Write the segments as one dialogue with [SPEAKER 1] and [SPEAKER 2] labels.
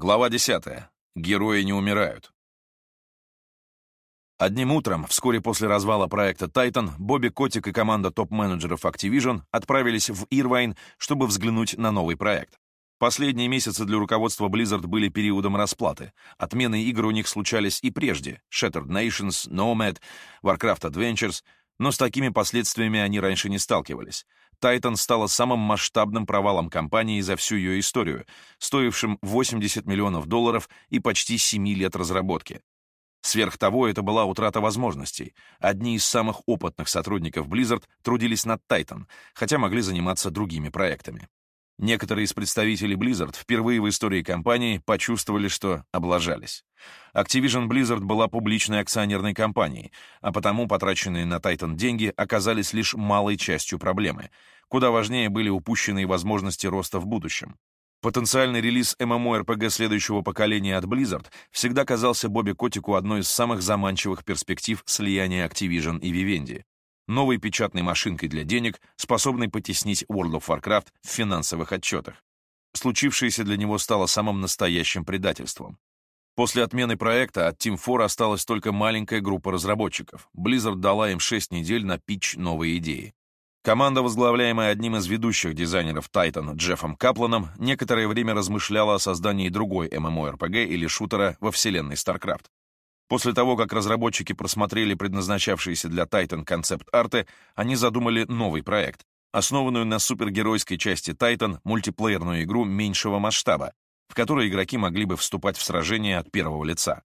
[SPEAKER 1] Глава 10. Герои не умирают. Одним утром, вскоре после развала проекта Titan, Бобби Котик и команда топ-менеджеров Activision отправились в Ирвайн, чтобы взглянуть на новый проект. Последние месяцы для руководства Blizzard были периодом расплаты. Отмены игр у них случались и прежде — Shattered Nations, Nomad, Warcraft Adventures, но с такими последствиями они раньше не сталкивались. Titan стала самым масштабным провалом компании за всю ее историю, стоившим 80 миллионов долларов и почти 7 лет разработки. Сверх того, это была утрата возможностей. Одни из самых опытных сотрудников Blizzard трудились над Titan, хотя могли заниматься другими проектами. Некоторые из представителей Blizzard впервые в истории компании почувствовали, что облажались. Activision Blizzard была публичной акционерной компанией, а потому потраченные на Titan деньги оказались лишь малой частью проблемы. Куда важнее были упущенные возможности роста в будущем. Потенциальный релиз MMORPG следующего поколения от Blizzard всегда казался Бобби Котику одной из самых заманчивых перспектив слияния Activision и Vivendi новой печатной машинкой для денег, способной потеснить World of Warcraft в финансовых отчетах. Случившееся для него стало самым настоящим предательством. После отмены проекта от Team 4 осталась только маленькая группа разработчиков. Blizzard дала им 6 недель на питч новой идеи. Команда, возглавляемая одним из ведущих дизайнеров Titan Джеффом Капланом, некоторое время размышляла о создании другой MMORPG или шутера во вселенной StarCraft. После того, как разработчики просмотрели предназначавшиеся для Titan концепт-арты, они задумали новый проект, основанную на супергеройской части Titan мультиплеерную игру меньшего масштаба, в которой игроки могли бы вступать в сражения от первого лица.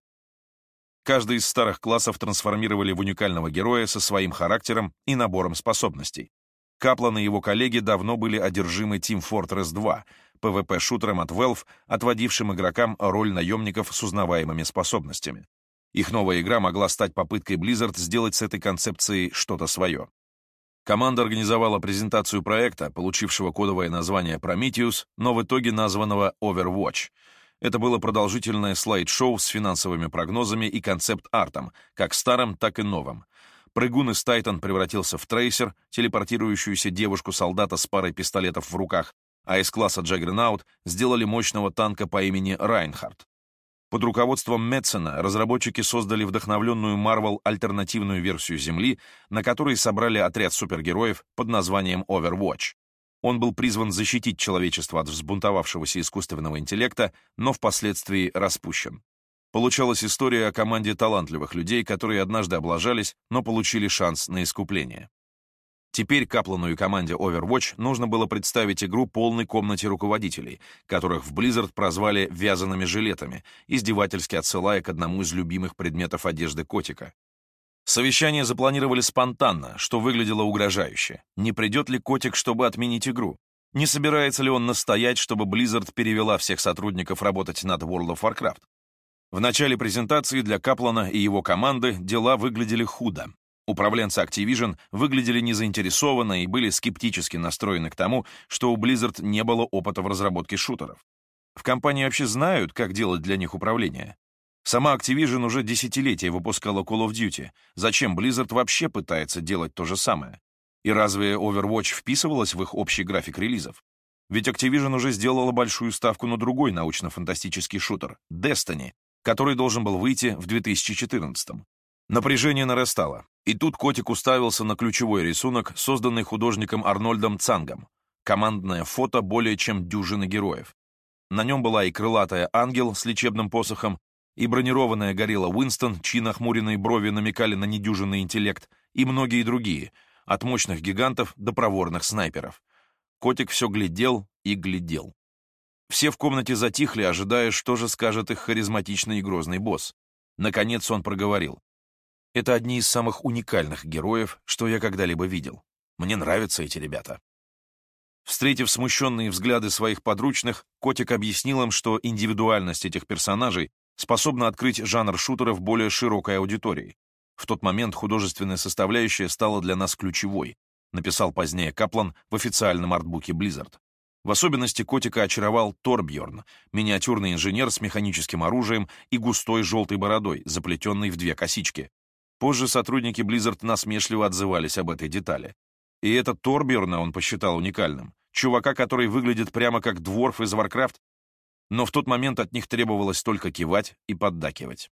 [SPEAKER 1] Каждый из старых классов трансформировали в уникального героя со своим характером и набором способностей. Каплан и его коллеги давно были одержимы Team Fortress 2, PvP-шутером от Valve, отводившим игрокам роль наемников с узнаваемыми способностями. Их новая игра могла стать попыткой Blizzard сделать с этой концепцией что-то свое. Команда организовала презентацию проекта, получившего кодовое название Prometheus, но в итоге названного Overwatch. Это было продолжительное слайд-шоу с финансовыми прогнозами и концепт-артом, как старым, так и новым. Прыгун из Titan превратился в трейсер, телепортирующуюся девушку-солдата с парой пистолетов в руках, а из класса Джаггернаут сделали мощного танка по имени Райнхард. Под руководством Метцена разработчики создали вдохновленную Marvel альтернативную версию Земли, на которой собрали отряд супергероев под названием Overwatch. Он был призван защитить человечество от взбунтовавшегося искусственного интеллекта, но впоследствии распущен. Получалась история о команде талантливых людей, которые однажды облажались, но получили шанс на искупление. Теперь Каплану и команде Overwatch нужно было представить игру полной комнате руководителей, которых в Blizzard прозвали «вязаными жилетами», издевательски отсылая к одному из любимых предметов одежды котика. Совещание запланировали спонтанно, что выглядело угрожающе. Не придет ли котик, чтобы отменить игру? Не собирается ли он настоять, чтобы Blizzard перевела всех сотрудников работать над World of Warcraft? В начале презентации для Каплана и его команды дела выглядели худо. Управленцы Activision выглядели незаинтересованно и были скептически настроены к тому, что у Blizzard не было опыта в разработке шутеров. В компании вообще знают, как делать для них управление. Сама Activision уже десятилетия выпускала Call of Duty. Зачем Blizzard вообще пытается делать то же самое? И разве Overwatch вписывалась в их общий график релизов? Ведь Activision уже сделала большую ставку на другой научно-фантастический шутер — Destiny, который должен был выйти в 2014 -м. Напряжение нарастало, и тут котик уставился на ключевой рисунок, созданный художником Арнольдом Цангом. Командное фото более чем дюжины героев. На нем была и крылатая ангел с лечебным посохом, и бронированная горилла Уинстон, чьи нахмуренные брови намекали на недюжинный интеллект, и многие другие, от мощных гигантов до проворных снайперов. Котик все глядел и глядел. Все в комнате затихли, ожидая, что же скажет их харизматичный и грозный босс. Наконец он проговорил. Это одни из самых уникальных героев, что я когда-либо видел. Мне нравятся эти ребята. Встретив смущенные взгляды своих подручных, Котик объяснил им, что индивидуальность этих персонажей способна открыть жанр шутеров более широкой аудитории. В тот момент художественная составляющая стала для нас ключевой, написал позднее Каплан в официальном артбуке Blizzard. В особенности котика очаровал Торбьорн, миниатюрный инженер с механическим оружием и густой желтой бородой, заплетенной в две косички, Позже сотрудники Blizzard насмешливо отзывались об этой детали. И этот Торберна он посчитал уникальным. Чувака, который выглядит прямо как дворф из Warcraft. но в тот момент от них требовалось только кивать и поддакивать.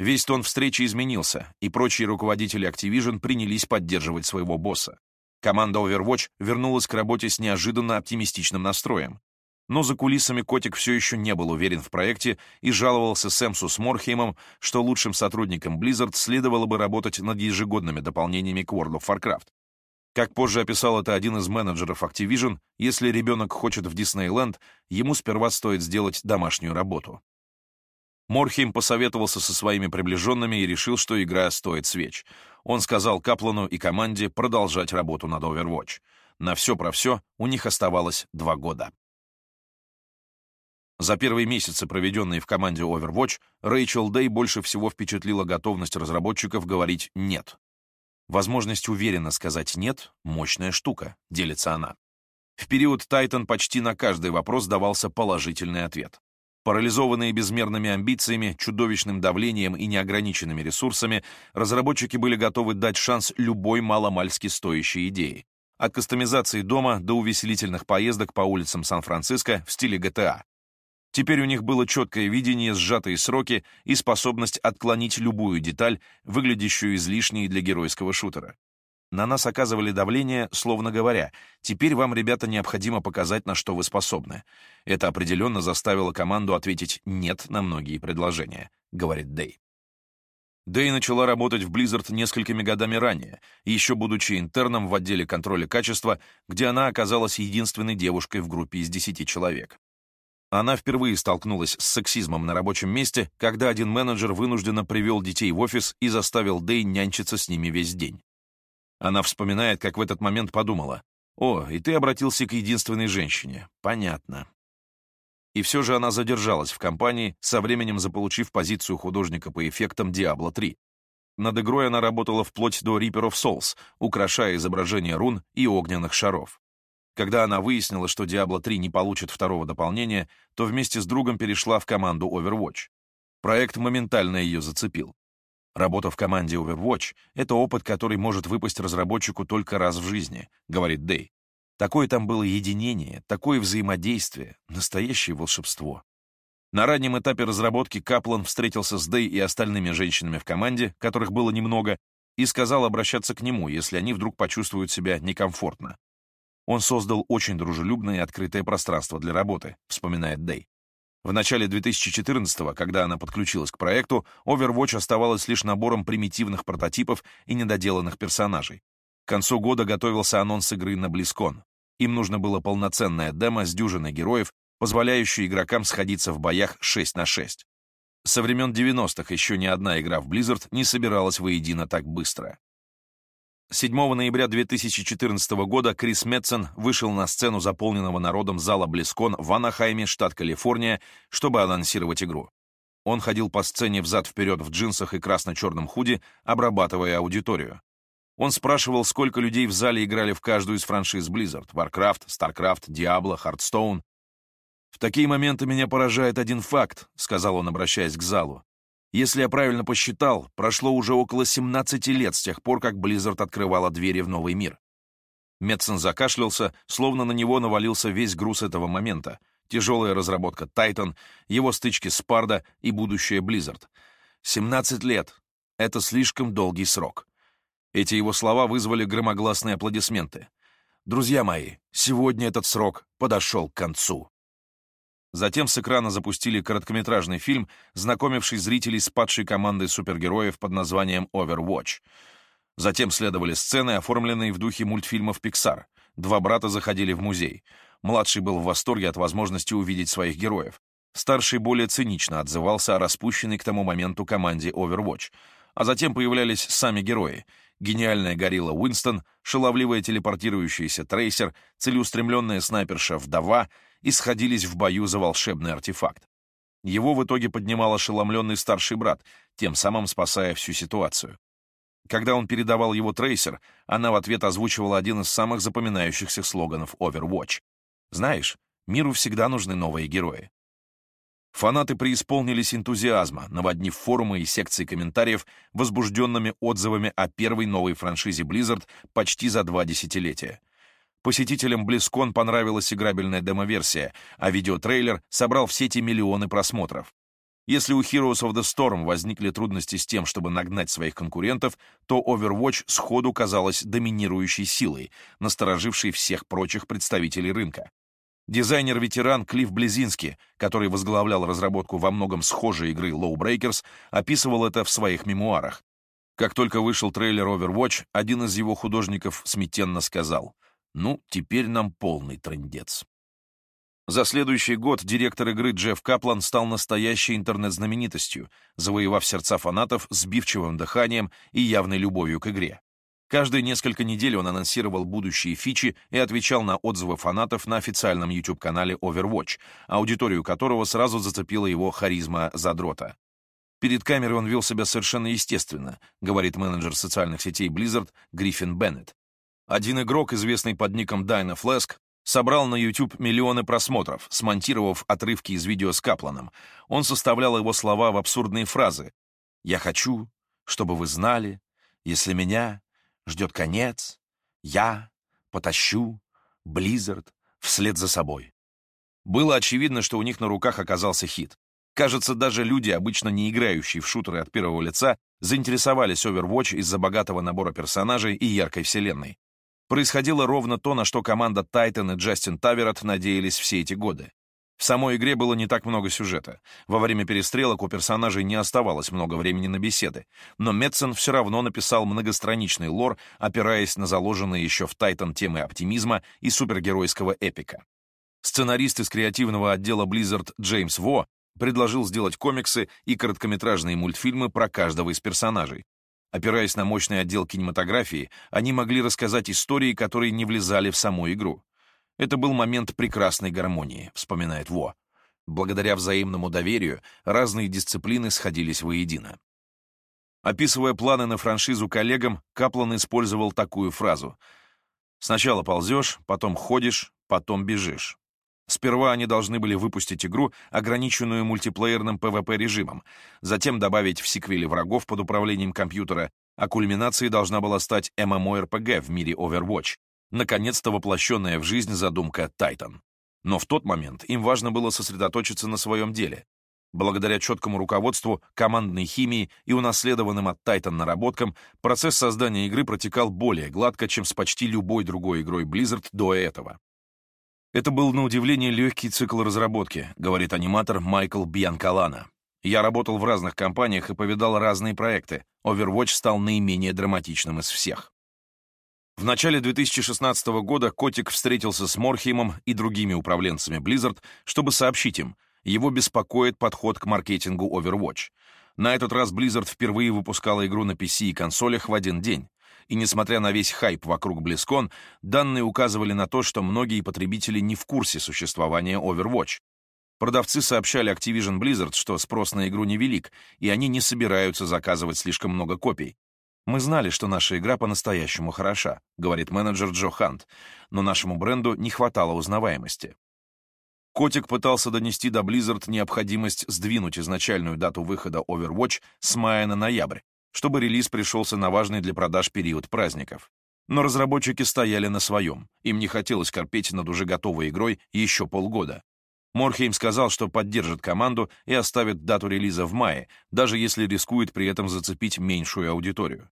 [SPEAKER 1] Весь тон встречи изменился, и прочие руководители Activision принялись поддерживать своего босса. Команда Overwatch вернулась к работе с неожиданно оптимистичным настроем. Но за кулисами Котик все еще не был уверен в проекте и жаловался Сэмсу с Морхеймом, что лучшим сотрудникам Blizzard следовало бы работать над ежегодными дополнениями к World of Warcraft. Как позже описал это один из менеджеров Activision, если ребенок хочет в Диснейленд, ему сперва стоит сделать домашнюю работу. Морхейм посоветовался со своими приближенными и решил, что игра стоит свеч. Он сказал Каплану и команде продолжать работу над Overwatch. На все про все у них оставалось два года. За первые месяцы, проведенные в команде Overwatch, Рэйчел Дэй больше всего впечатлила готовность разработчиков говорить «нет». Возможность уверенно сказать «нет» — мощная штука, делится она. В период Titan почти на каждый вопрос давался положительный ответ. Парализованные безмерными амбициями, чудовищным давлением и неограниченными ресурсами, разработчики были готовы дать шанс любой маломальски стоящей идее. От кастомизации дома до увеселительных поездок по улицам Сан-Франциско в стиле GTA. Теперь у них было четкое видение, сжатые сроки и способность отклонить любую деталь, выглядящую излишней для геройского шутера. На нас оказывали давление, словно говоря, «Теперь вам, ребята, необходимо показать, на что вы способны». Это определенно заставило команду ответить «нет» на многие предложения, говорит Дэй. Дэй начала работать в Blizzard несколькими годами ранее, еще будучи интерном в отделе контроля качества, где она оказалась единственной девушкой в группе из 10 человек. Она впервые столкнулась с сексизмом на рабочем месте, когда один менеджер вынужденно привел детей в офис и заставил Дэй нянчиться с ними весь день. Она вспоминает, как в этот момент подумала, «О, и ты обратился к единственной женщине. Понятно». И все же она задержалась в компании, со временем заполучив позицию художника по эффектам Diablo 3. Над игрой она работала вплоть до Reaper of Souls, украшая изображения рун и огненных шаров. Когда она выяснила, что Diablo 3 не получит второго дополнения, то вместе с другом перешла в команду Overwatch. Проект моментально ее зацепил. Работа в команде Overwatch — это опыт, который может выпасть разработчику только раз в жизни, говорит Дэй. Такое там было единение, такое взаимодействие, настоящее волшебство. На раннем этапе разработки Каплан встретился с Дэй и остальными женщинами в команде, которых было немного, и сказал обращаться к нему, если они вдруг почувствуют себя некомфортно. Он создал очень дружелюбное и открытое пространство для работы, вспоминает Дэй. В начале 2014-го, когда она подключилась к проекту, Overwatch оставалась лишь набором примитивных прототипов и недоделанных персонажей. К концу года готовился анонс игры на BlizzCon. Им нужно было полноценное демо с дюжиной героев, позволяющее игрокам сходиться в боях 6 на 6. Со времен 90-х еще ни одна игра в Blizzard не собиралась воедино так быстро. 7 ноября 2014 года Крис Метсон вышел на сцену заполненного народом зала Близкон в Анахайме, штат Калифорния, чтобы анонсировать игру. Он ходил по сцене взад-вперед в джинсах и красно-черном худи, обрабатывая аудиторию. Он спрашивал, сколько людей в зале играли в каждую из франшиз Blizzard — Warcraft, StarCraft, Diablo, Hearthstone. «В такие моменты меня поражает один факт», — сказал он, обращаясь к залу. Если я правильно посчитал, прошло уже около 17 лет с тех пор, как Blizzard открывала двери в новый мир. Метсон закашлялся, словно на него навалился весь груз этого момента. Тяжелая разработка Titan, его стычки с Парда и будущее Blizzard. 17 лет — это слишком долгий срок. Эти его слова вызвали громогласные аплодисменты. Друзья мои, сегодня этот срок подошел к концу. Затем с экрана запустили короткометражный фильм, знакомивший зрителей с падшей командой супергероев под названием Overwatch. Затем следовали сцены, оформленные в духе мультфильмов Pixar. Два брата заходили в музей. Младший был в восторге от возможности увидеть своих героев. Старший более цинично отзывался о распущенной к тому моменту команде Overwatch. А затем появлялись сами герои. Гениальная горилла Уинстон, шаловливая телепортирующаяся трейсер, целеустремленная снайперша Вдова — и сходились в бою за волшебный артефакт. Его в итоге поднимал ошеломленный старший брат, тем самым спасая всю ситуацию. Когда он передавал его трейсер, она в ответ озвучивала один из самых запоминающихся слоганов Overwatch. «Знаешь, миру всегда нужны новые герои». Фанаты преисполнились энтузиазма, наводнив форумы и секции комментариев возбужденными отзывами о первой новой франшизе Blizzard почти за два десятилетия — Посетителям BlizzCon понравилась играбельная демоверсия, а видеотрейлер собрал в сети миллионы просмотров. Если у Heroes of the Storm возникли трудности с тем, чтобы нагнать своих конкурентов, то Overwatch сходу казалась доминирующей силой, насторожившей всех прочих представителей рынка. Дизайнер-ветеран Клифф Близински, который возглавлял разработку во многом схожей игры Low Breakers, описывал это в своих мемуарах. Как только вышел трейлер Overwatch, один из его художников смятенно сказал «Ну, теперь нам полный трындец». За следующий год директор игры Джефф Каплан стал настоящей интернет-знаменитостью, завоевав сердца фанатов сбивчивым дыханием и явной любовью к игре. Каждые несколько недель он анонсировал будущие фичи и отвечал на отзывы фанатов на официальном YouTube-канале Overwatch, аудиторию которого сразу зацепила его харизма задрота. Перед камерой он вел себя совершенно естественно, говорит менеджер социальных сетей Blizzard Гриффин Беннет. Один игрок, известный под ником Дайна Флеск, собрал на YouTube миллионы просмотров, смонтировав отрывки из видео с Капланом. Он составлял его слова в абсурдные фразы. «Я хочу, чтобы вы знали, если меня ждет конец, я потащу Blizzard вслед за собой». Было очевидно, что у них на руках оказался хит. Кажется, даже люди, обычно не играющие в шутеры от первого лица, заинтересовались Overwatch из-за богатого набора персонажей и яркой вселенной. Происходило ровно то, на что команда Тайтон и Джастин Таверот надеялись все эти годы. В самой игре было не так много сюжета. Во время перестрелок у персонажей не оставалось много времени на беседы, но Метсон все равно написал многостраничный лор, опираясь на заложенные еще в Тайтон темы оптимизма и супергеройского эпика. Сценарист из креативного отдела Blizzard Джеймс Во предложил сделать комиксы и короткометражные мультфильмы про каждого из персонажей, Опираясь на мощный отдел кинематографии, они могли рассказать истории, которые не влезали в саму игру. Это был момент прекрасной гармонии, вспоминает Во. Благодаря взаимному доверию разные дисциплины сходились воедино. Описывая планы на франшизу коллегам, Каплан использовал такую фразу. «Сначала ползешь, потом ходишь, потом бежишь». Сперва они должны были выпустить игру, ограниченную мультиплеерным PvP-режимом, затем добавить в сиквеле врагов под управлением компьютера, а кульминацией должна была стать MMORPG в мире Overwatch, наконец-то воплощенная в жизнь задумка Titan. Но в тот момент им важно было сосредоточиться на своем деле. Благодаря четкому руководству, командной химии и унаследованным от Titan наработкам, процесс создания игры протекал более гладко, чем с почти любой другой игрой Blizzard до этого. Это был, на удивление, легкий цикл разработки, говорит аниматор Майкл Бьянкалана. Я работал в разных компаниях и повидал разные проекты. Overwatch стал наименее драматичным из всех. В начале 2016 года Котик встретился с Морхеймом и другими управленцами Blizzard, чтобы сообщить им, его беспокоит подход к маркетингу Overwatch. На этот раз Blizzard впервые выпускала игру на PC и консолях в один день и несмотря на весь хайп вокруг BlizzCon, данные указывали на то, что многие потребители не в курсе существования Overwatch. Продавцы сообщали Activision Blizzard, что спрос на игру невелик, и они не собираются заказывать слишком много копий. «Мы знали, что наша игра по-настоящему хороша», — говорит менеджер Джо Хант, но нашему бренду не хватало узнаваемости. Котик пытался донести до Blizzard необходимость сдвинуть изначальную дату выхода Overwatch с мая на ноябрь, чтобы релиз пришелся на важный для продаж период праздников. Но разработчики стояли на своем, им не хотелось корпеть над уже готовой игрой еще полгода. Морхейм сказал, что поддержит команду и оставит дату релиза в мае, даже если рискует при этом зацепить меньшую аудиторию.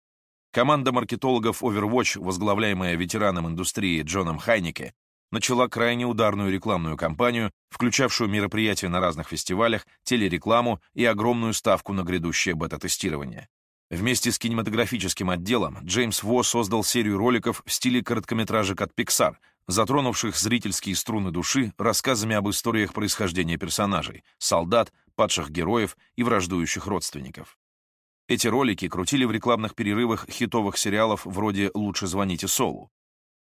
[SPEAKER 1] Команда маркетологов Overwatch, возглавляемая ветераном индустрии Джоном Хайнике, начала крайне ударную рекламную кампанию, включавшую мероприятия на разных фестивалях, телерекламу и огромную ставку на грядущее бета-тестирование. Вместе с кинематографическим отделом Джеймс Во создал серию роликов в стиле короткометражек от Pixar, затронувших зрительские струны души рассказами об историях происхождения персонажей, солдат, падших героев и враждующих родственников. Эти ролики крутили в рекламных перерывах хитовых сериалов вроде «Лучше звоните Солу».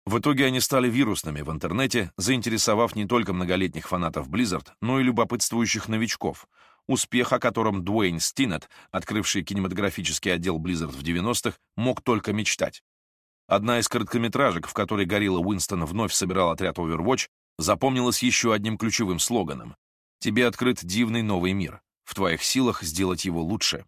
[SPEAKER 1] В итоге они стали вирусными в интернете, заинтересовав не только многолетних фанатов Blizzard, но и любопытствующих новичков — успех о котором Дуэйн Стинет, открывший кинематографический отдел Blizzard в 90-х, мог только мечтать. Одна из короткометражек, в которой Горилла Уинстон вновь собирал отряд Overwatch, запомнилась еще одним ключевым слоганом «Тебе открыт дивный новый мир. В твоих силах сделать его лучше».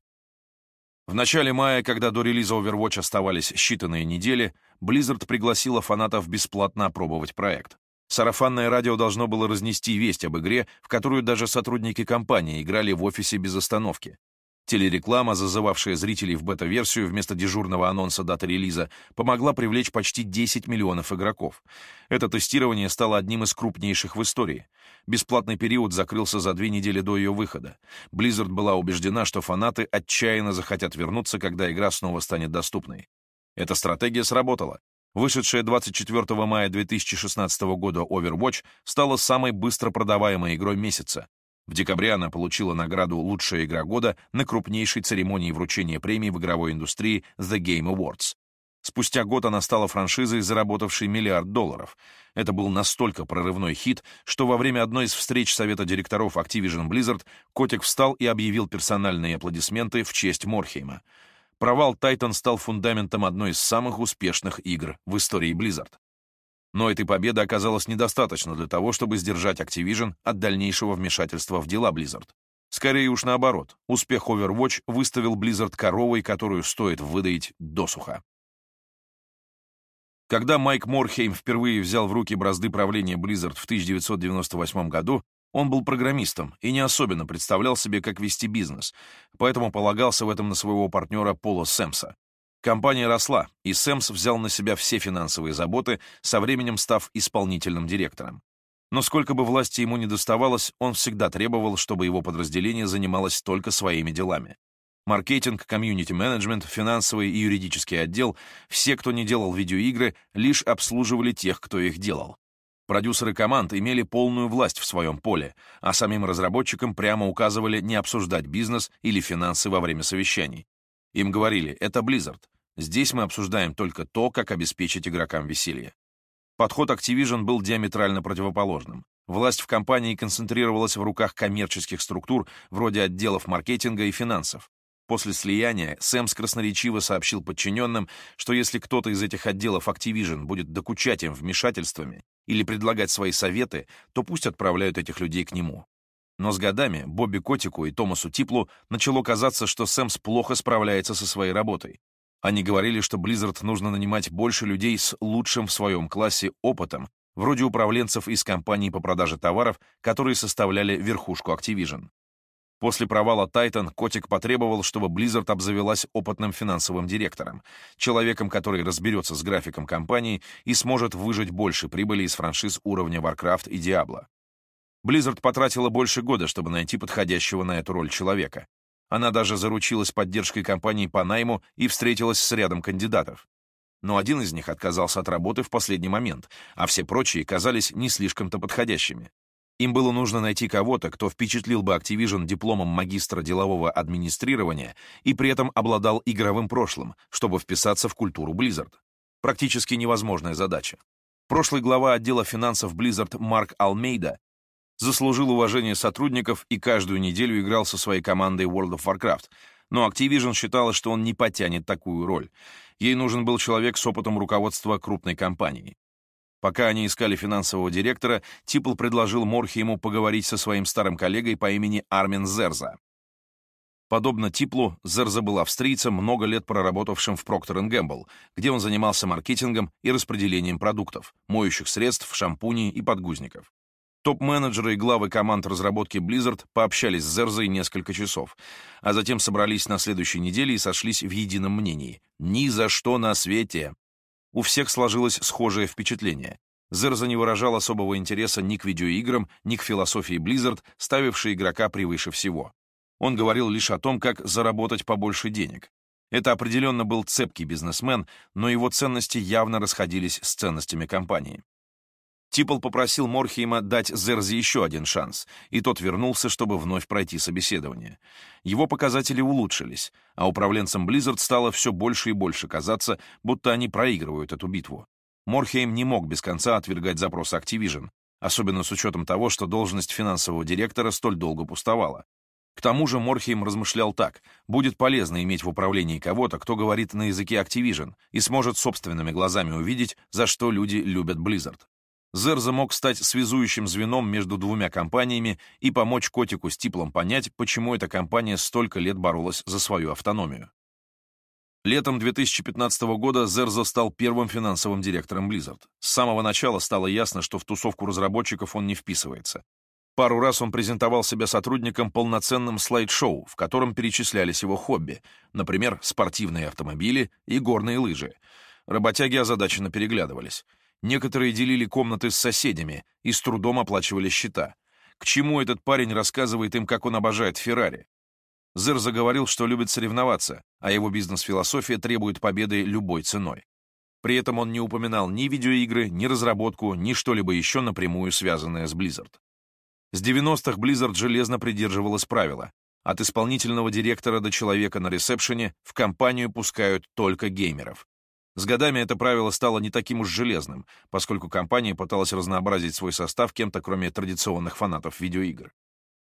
[SPEAKER 1] В начале мая, когда до релиза Overwatch оставались считанные недели, Blizzard пригласила фанатов бесплатно опробовать проект. Сарафанное радио должно было разнести весть об игре, в которую даже сотрудники компании играли в офисе без остановки. Телереклама, зазывавшая зрителей в бета-версию вместо дежурного анонса даты релиза, помогла привлечь почти 10 миллионов игроков. Это тестирование стало одним из крупнейших в истории. Бесплатный период закрылся за две недели до ее выхода. Blizzard была убеждена, что фанаты отчаянно захотят вернуться, когда игра снова станет доступной. Эта стратегия сработала. Вышедшая 24 мая 2016 года Overwatch стала самой быстро продаваемой игрой месяца. В декабре она получила награду «Лучшая игра года» на крупнейшей церемонии вручения премий в игровой индустрии The Game Awards. Спустя год она стала франшизой, заработавшей миллиард долларов. Это был настолько прорывной хит, что во время одной из встреч совета директоров Activision Blizzard Котик встал и объявил персональные аплодисменты в честь Морхейма — провал Titan стал фундаментом одной из самых успешных игр в истории Blizzard. Но этой победы оказалось недостаточно для того, чтобы сдержать Activision от дальнейшего вмешательства в дела Blizzard. Скорее уж наоборот, успех Overwatch выставил Blizzard коровой, которую стоит выдаить досуха. Когда Майк Морхейм впервые взял в руки бразды правления Blizzard в 1998 году, он был программистом и не особенно представлял себе, как вести бизнес, поэтому полагался в этом на своего партнера Пола Сэмса. Компания росла, и Сэмс взял на себя все финансовые заботы, со временем став исполнительным директором. Но сколько бы власти ему не доставалось, он всегда требовал, чтобы его подразделение занималось только своими делами. Маркетинг, комьюнити-менеджмент, финансовый и юридический отдел — все, кто не делал видеоигры, лишь обслуживали тех, кто их делал. Продюсеры команд имели полную власть в своем поле, а самим разработчикам прямо указывали не обсуждать бизнес или финансы во время совещаний. Им говорили «это Blizzard, здесь мы обсуждаем только то, как обеспечить игрокам веселье». Подход Activision был диаметрально противоположным. Власть в компании концентрировалась в руках коммерческих структур вроде отделов маркетинга и финансов. После слияния Сэмс красноречиво сообщил подчиненным, что если кто-то из этих отделов Activision будет докучать им вмешательствами или предлагать свои советы, то пусть отправляют этих людей к нему. Но с годами Бобби Котику и Томасу Типлу начало казаться, что Сэмс плохо справляется со своей работой. Они говорили, что Blizzard нужно нанимать больше людей с лучшим в своем классе опытом, вроде управленцев из компаний по продаже товаров, которые составляли верхушку Activision. После провала Titan Котик потребовал, чтобы Blizzard обзавелась опытным финансовым директором, человеком, который разберется с графиком компании и сможет выжать больше прибыли из франшиз уровня Warcraft и Diablo. Blizzard потратила больше года, чтобы найти подходящего на эту роль человека. Она даже заручилась поддержкой компании по найму и встретилась с рядом кандидатов. Но один из них отказался от работы в последний момент, а все прочие казались не слишком-то подходящими. Им было нужно найти кого-то, кто впечатлил бы Activision дипломом магистра делового администрирования и при этом обладал игровым прошлым, чтобы вписаться в культуру Blizzard. Практически невозможная задача. Прошлый глава отдела финансов Blizzard Марк Алмейда заслужил уважение сотрудников и каждую неделю играл со своей командой World of Warcraft, но Activision считала, что он не потянет такую роль. Ей нужен был человек с опытом руководства крупной компанией. Пока они искали финансового директора, Типл предложил Морхейму поговорить со своим старым коллегой по имени Армин Зерза. Подобно Типлу, Зерза был австрийцем, много лет проработавшим в Procter Gamble, где он занимался маркетингом и распределением продуктов, моющих средств, шампуней и подгузников. Топ-менеджеры и главы команд разработки Blizzard пообщались с Зерзой несколько часов, а затем собрались на следующей неделе и сошлись в едином мнении. Ни за что на свете у всех сложилось схожее впечатление. Зерза не выражал особого интереса ни к видеоиграм, ни к философии Blizzard, ставившей игрока превыше всего. Он говорил лишь о том, как заработать побольше денег. Это определенно был цепкий бизнесмен, но его ценности явно расходились с ценностями компании. Типл попросил Морхейма дать Зерзи еще один шанс, и тот вернулся, чтобы вновь пройти собеседование. Его показатели улучшились, а управленцам Blizzard стало все больше и больше казаться, будто они проигрывают эту битву. Морхейм не мог без конца отвергать запросы Activision, особенно с учетом того, что должность финансового директора столь долго пустовала. К тому же Морхейм размышлял так, будет полезно иметь в управлении кого-то, кто говорит на языке Activision и сможет собственными глазами увидеть, за что люди любят Blizzard. Зерза мог стать связующим звеном между двумя компаниями и помочь котику с Типлом понять, почему эта компания столько лет боролась за свою автономию. Летом 2015 года Зерза стал первым финансовым директором Blizzard. С самого начала стало ясно, что в тусовку разработчиков он не вписывается. Пару раз он презентовал себя сотрудникам полноценным слайд-шоу, в котором перечислялись его хобби, например, спортивные автомобили и горные лыжи. Работяги озадаченно переглядывались. Некоторые делили комнаты с соседями и с трудом оплачивали счета. К чему этот парень рассказывает им, как он обожает Феррари? Зер заговорил, что любит соревноваться, а его бизнес-философия требует победы любой ценой. При этом он не упоминал ни видеоигры, ни разработку, ни что-либо еще напрямую связанное с Blizzard. С 90-х Blizzard железно придерживалась правила. От исполнительного директора до человека на ресепшене в компанию пускают только геймеров. С годами это правило стало не таким уж железным, поскольку компания пыталась разнообразить свой состав кем-то, кроме традиционных фанатов видеоигр.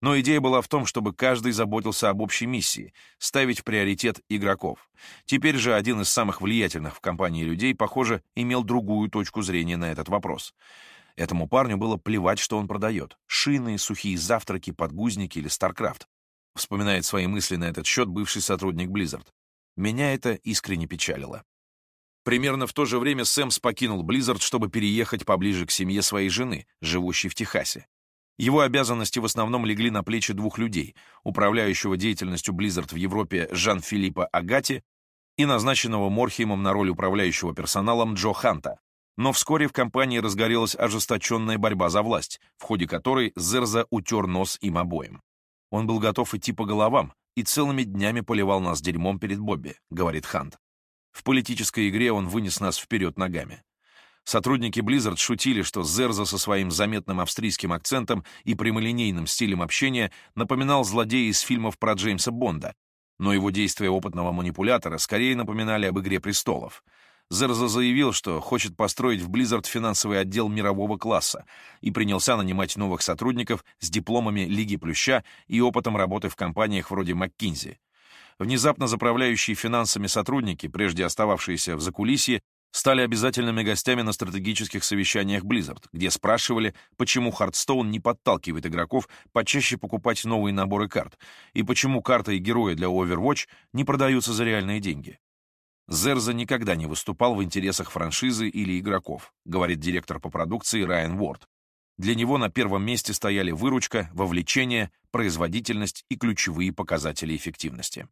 [SPEAKER 1] Но идея была в том, чтобы каждый заботился об общей миссии — ставить в приоритет игроков. Теперь же один из самых влиятельных в компании людей, похоже, имел другую точку зрения на этот вопрос. Этому парню было плевать, что он продает — шины, сухие завтраки, подгузники или StarCraft. Вспоминает свои мысли на этот счет бывший сотрудник Blizzard. Меня это искренне печалило. Примерно в то же время Сэмс покинул Blizzard, чтобы переехать поближе к семье своей жены, живущей в Техасе. Его обязанности в основном легли на плечи двух людей, управляющего деятельностью Blizzard в Европе Жан-Филиппа Агати и назначенного Морхимом на роль управляющего персоналом Джо Ханта. Но вскоре в компании разгорелась ожесточенная борьба за власть, в ходе которой Зерза утер нос им обоим. Он был готов идти по головам и целыми днями поливал нас дерьмом перед Бобби, говорит Хант. В политической игре он вынес нас вперед ногами. Сотрудники Blizzard шутили, что Зерза со своим заметным австрийским акцентом и прямолинейным стилем общения напоминал злодея из фильмов про Джеймса Бонда, но его действия опытного манипулятора скорее напоминали об «Игре престолов». Зерза заявил, что хочет построить в Blizzard финансовый отдел мирового класса и принялся нанимать новых сотрудников с дипломами Лиги Плюща и опытом работы в компаниях вроде McKinsey. Внезапно заправляющие финансами сотрудники, прежде остававшиеся в закулисье, стали обязательными гостями на стратегических совещаниях Blizzard, где спрашивали, почему Hearthstone не подталкивает игроков почаще покупать новые наборы карт, и почему карты и герои для Overwatch не продаются за реальные деньги. Зерза никогда не выступал в интересах франшизы или игроков, говорит директор по продукции Райан Уорд. Для него на первом месте стояли выручка, вовлечение, производительность и ключевые показатели эффективности.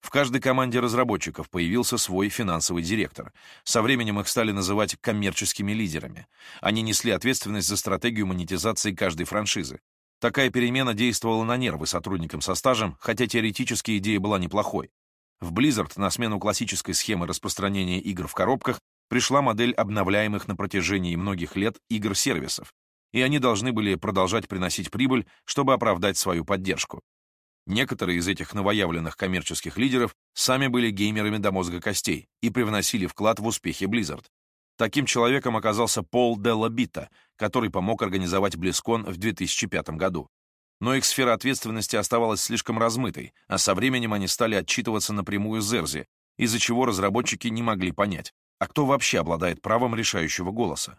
[SPEAKER 1] В каждой команде разработчиков появился свой финансовый директор. Со временем их стали называть коммерческими лидерами. Они несли ответственность за стратегию монетизации каждой франшизы. Такая перемена действовала на нервы сотрудникам со стажем, хотя теоретически идея была неплохой. В Blizzard на смену классической схемы распространения игр в коробках пришла модель обновляемых на протяжении многих лет игр-сервисов, и они должны были продолжать приносить прибыль, чтобы оправдать свою поддержку. Некоторые из этих новоявленных коммерческих лидеров сами были геймерами до мозга костей и привносили вклад в успехи Blizzard. Таким человеком оказался Пол Делла Бита, который помог организовать BlizzCon в 2005 году. Но их сфера ответственности оставалась слишком размытой, а со временем они стали отчитываться напрямую Зерзи, из-за чего разработчики не могли понять, а кто вообще обладает правом решающего голоса.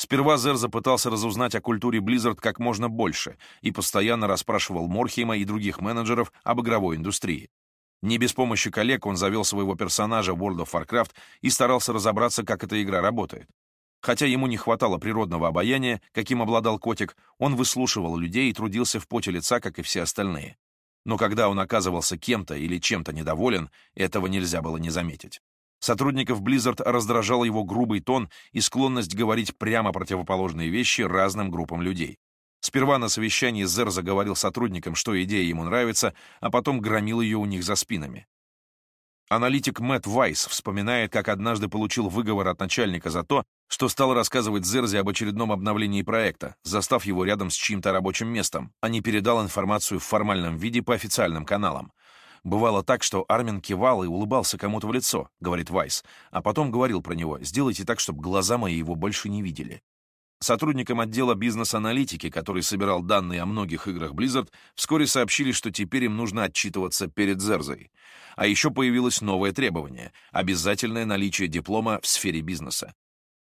[SPEAKER 1] Сперва Зер запытался разузнать о культуре Blizzard как можно больше и постоянно расспрашивал Морхейма и других менеджеров об игровой индустрии. Не без помощи коллег он завел своего персонажа в World of Warcraft и старался разобраться, как эта игра работает. Хотя ему не хватало природного обаяния, каким обладал котик, он выслушивал людей и трудился в поте лица, как и все остальные. Но когда он оказывался кем-то или чем-то недоволен, этого нельзя было не заметить. Сотрудников Blizzard раздражал его грубый тон и склонность говорить прямо противоположные вещи разным группам людей. Сперва на совещании Зер заговорил сотрудникам, что идея ему нравится, а потом громил ее у них за спинами. Аналитик Мэтт Вайс вспоминает, как однажды получил выговор от начальника за то, что стал рассказывать Зерзе об очередном обновлении проекта, застав его рядом с чьим-то рабочим местом, а не передал информацию в формальном виде по официальным каналам. Бывало так, что Армин кивал и улыбался кому-то в лицо, говорит Вайс, а потом говорил про него, сделайте так, чтобы глаза мои его больше не видели. Сотрудникам отдела бизнес-аналитики, который собирал данные о многих играх Blizzard, вскоре сообщили, что теперь им нужно отчитываться перед Зерзой. А еще появилось новое требование — обязательное наличие диплома в сфере бизнеса.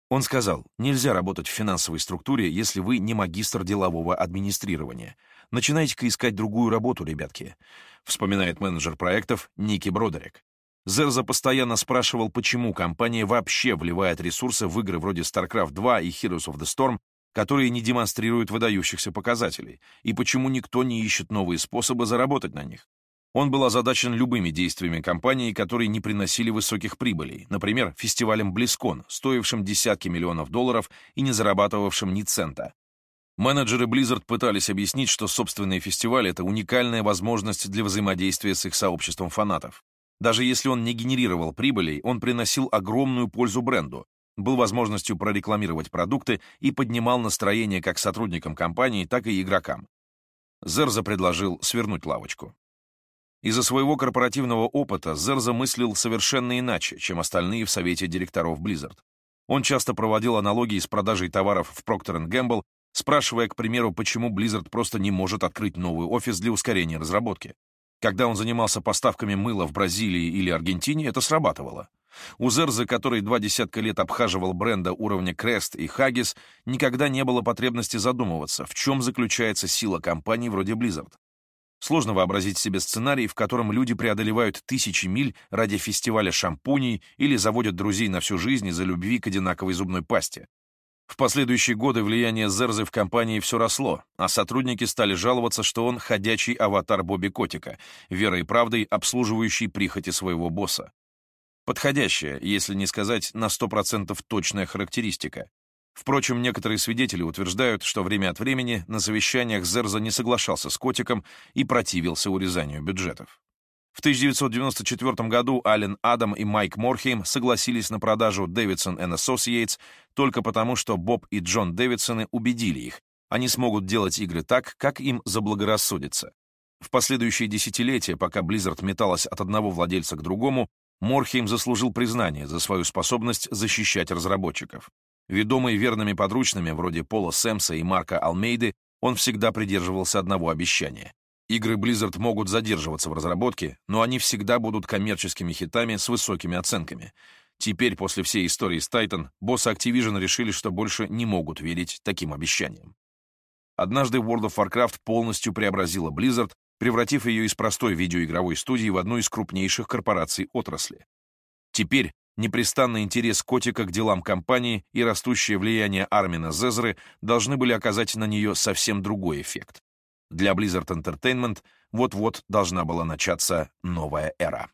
[SPEAKER 1] Он сказал, нельзя работать в финансовой структуре, если вы не магистр делового администрирования. Начинайте-ка искать другую работу, ребятки, вспоминает менеджер проектов Ники Бродерик. Зерза постоянно спрашивал, почему компания вообще вливает ресурсы в игры вроде StarCraft 2 и Heroes of the Storm, которые не демонстрируют выдающихся показателей, и почему никто не ищет новые способы заработать на них. Он был озадачен любыми действиями компании, которые не приносили высоких прибылей, например, фестивалем BlizzCon, стоившим десятки миллионов долларов и не зарабатывавшим ни цента. Менеджеры Blizzard пытались объяснить, что собственные фестивали — это уникальная возможность для взаимодействия с их сообществом фанатов. Даже если он не генерировал прибылей, он приносил огромную пользу бренду, был возможностью прорекламировать продукты и поднимал настроение как сотрудникам компании, так и игрокам. Зерза предложил свернуть лавочку. Из-за своего корпоративного опыта Зерза мыслил совершенно иначе, чем остальные в совете директоров Blizzard. Он часто проводил аналогии с продажей товаров в Procter Gamble, спрашивая, к примеру, почему Blizzard просто не может открыть новый офис для ускорения разработки. Когда он занимался поставками мыла в Бразилии или Аргентине, это срабатывало. У Зерза, который два десятка лет обхаживал бренда уровня Крест и Хаггис, никогда не было потребности задумываться, в чем заключается сила компаний вроде Blizzard. Сложно вообразить себе сценарий, в котором люди преодолевают тысячи миль ради фестиваля шампуней или заводят друзей на всю жизнь из-за любви к одинаковой зубной пасте. В последующие годы влияние Зерзы в компании все росло, а сотрудники стали жаловаться, что он ходячий аватар Бобби Котика, верой и правдой обслуживающий прихоти своего босса. Подходящая, если не сказать на 100% точная характеристика. Впрочем, некоторые свидетели утверждают, что время от времени на совещаниях Зерза не соглашался с котиком и противился урезанию бюджетов. В 1994 году Ален Адам и Майк Морхейм согласились на продажу Davidson Associates только потому, что Боб и Джон Дэвидсоны убедили их, они смогут делать игры так, как им заблагорассудится. В последующие десятилетия, пока Blizzard металась от одного владельца к другому, Морхейм заслужил признание за свою способность защищать разработчиков. Ведомый верными подручными, вроде Пола Сэмса и Марка Алмейды, он всегда придерживался одного обещания. Игры Blizzard могут задерживаться в разработке, но они всегда будут коммерческими хитами с высокими оценками. Теперь, после всей истории с Titan, боссы Activision решили, что больше не могут верить таким обещаниям. Однажды World of Warcraft полностью преобразила Blizzard, превратив ее из простой видеоигровой студии в одну из крупнейших корпораций отрасли. Теперь непрестанный интерес Котика к делам компании и растущее влияние Армина Зезры должны были оказать на нее совсем другой эффект. Для Blizzard Entertainment вот-вот должна была начаться новая эра.